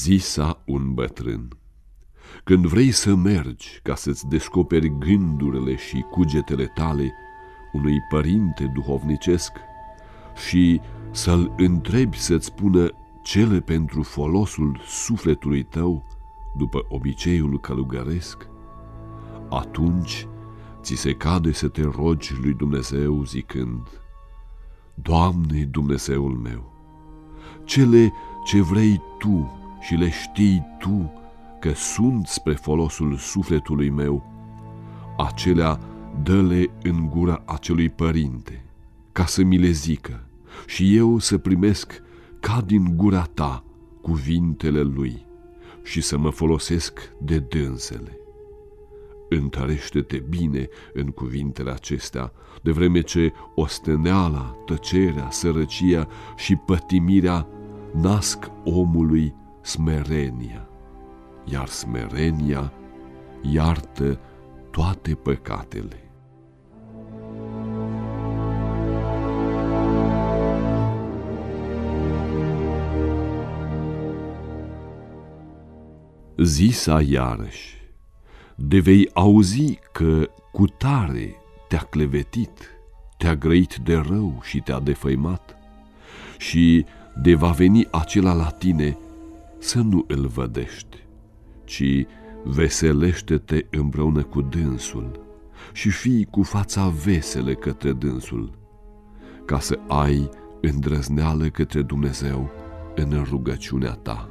Zisa un bătrân. Când vrei să mergi ca să-ți descoperi gândurile și cugetele tale unui părinte duhovnicesc și să-l întrebi să-ți spună cele pentru folosul sufletului tău după obiceiul călugăresc, atunci ți se cade să te rogi lui Dumnezeu zicând, Doamne Dumnezeul meu, cele ce vrei Tu și le știi Tu că sunt spre folosul sufletului meu, acelea dă-le în gura acelui părinte, ca să mi le zică și eu să primesc ca din gura ta cuvintele lui și să mă folosesc de dânsele. Întărește-te bine în cuvintele acestea, de vreme ce osteneala, tăcerea, sărăcia și pătimirea nasc omului smerenia, iar smerenia iartă toate păcatele. Zisa iarăși, de vei auzi că cu tare te-a clevetit, te-a grăit de rău și te-a defăimat și de va veni acela la tine să nu îl vădești, ci veselește-te împreună cu dânsul și fii cu fața vesele către dânsul, ca să ai îndrăzneală către Dumnezeu în rugăciunea ta.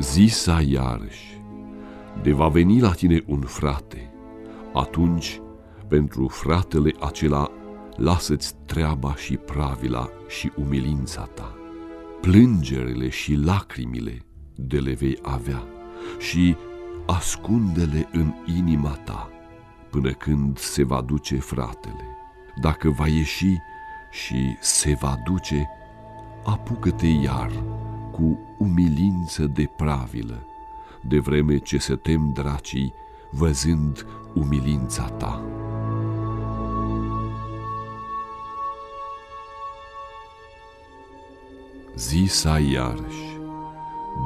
Zisa iarăși, de va veni la tine un frate, atunci pentru fratele acela lasă-ți treaba și pravila și umilința ta, plângerile și lacrimile de le vei avea și ascunde-le în inima ta până când se va duce fratele. Dacă va ieși și se va duce, apucă-te iar cu umilință de pravilă, de vreme ce se tem dracii văzând umilința ta. Zisa iarăși,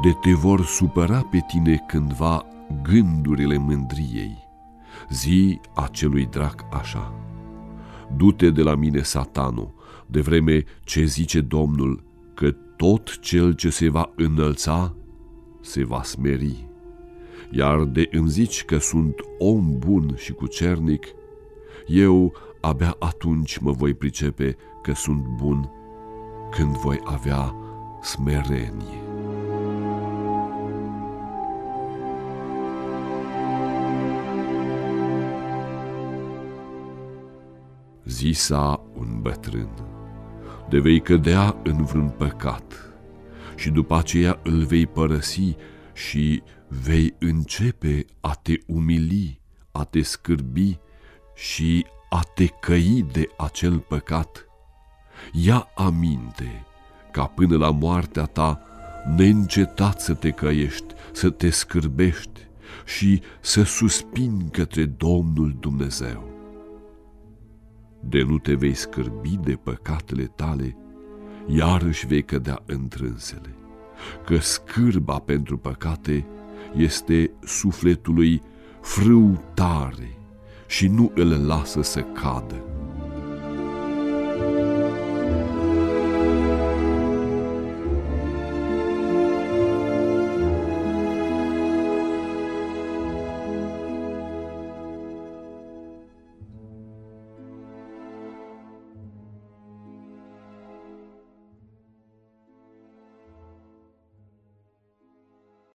de te vor supăra pe tine cândva gândurile mândriei, zi acelui drac așa, du-te de la mine, satano, de vreme ce zice Domnul că tot cel ce se va înălța se va smeri. Iar de îmi zici că sunt om bun și cucernic, eu abia atunci mă voi pricepe că sunt bun când voi avea smerenie. Zisa un bătrân de vei cădea în vreun păcat și după aceea îl vei părăsi și vei începe a te umili, a te scârbi și a te căi de acel păcat. Ia aminte ca până la moartea ta neîncetat să te căiești, să te scârbești și să suspini către Domnul Dumnezeu de nu te vei scârbi de păcatele tale, iarăși vei cădea întrânsele, că scârba pentru păcate este sufletului frâu tare și nu îl lasă să cadă.